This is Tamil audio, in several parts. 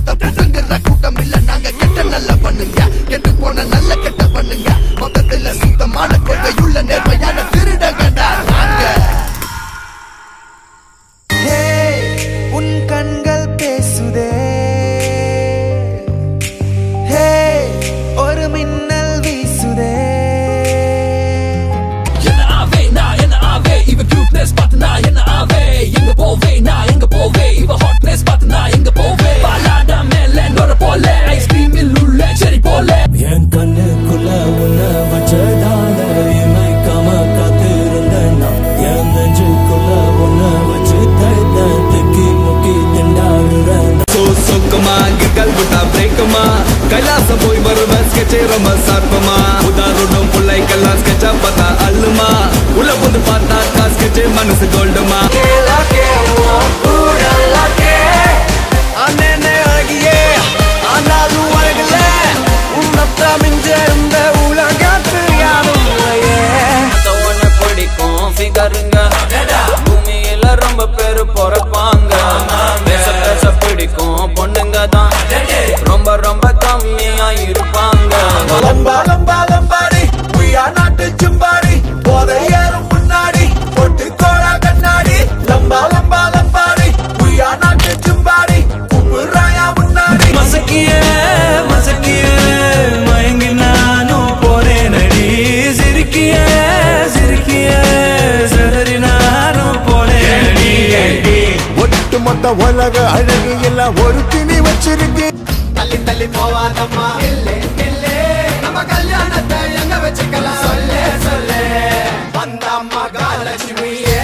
சொத்த புடுங்குற கூட்டம் இல்ல நாங்க கெட்ட நல்ல பண்ணுங்க. கெட்டு போன நல்ல கெட்ட பண்ணுங்க. மொத்தத்துல சுத்தமான கொள்கை கிக்கல் பிரேக்குமா பிரேக்கமா கைலாசம் போய் வருவ ஸ்கெட்சே ரொம்ப சார்பமா உதாரணம் பிள்ளைக்கெல்லாம் ஸ்கெட்சா பார்த்தா அள்ளுமா? உள்ள வந்து பார்த்தா ஸ்கெட்சே மனசு கோல்டுமா பிடிக்கும் ஃபிகருங்க பூமியில ரொம்ப பேரு பொறப்பாங்க. இந்த உலக அழகு எல்லாம் ஒரு திணி வச்சிருக்கேன் தள்ளி தள்ளி போவாதம்மா. நம்ம கல்யாணத்தை எங்க வச்சுக்கலாம்? சொல்ல சொல்ல. வந்த அம்மா காலட்சுமியே.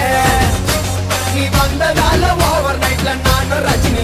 நீ வந்ததால ஓவர் நைட்ல நானும் ரஜினி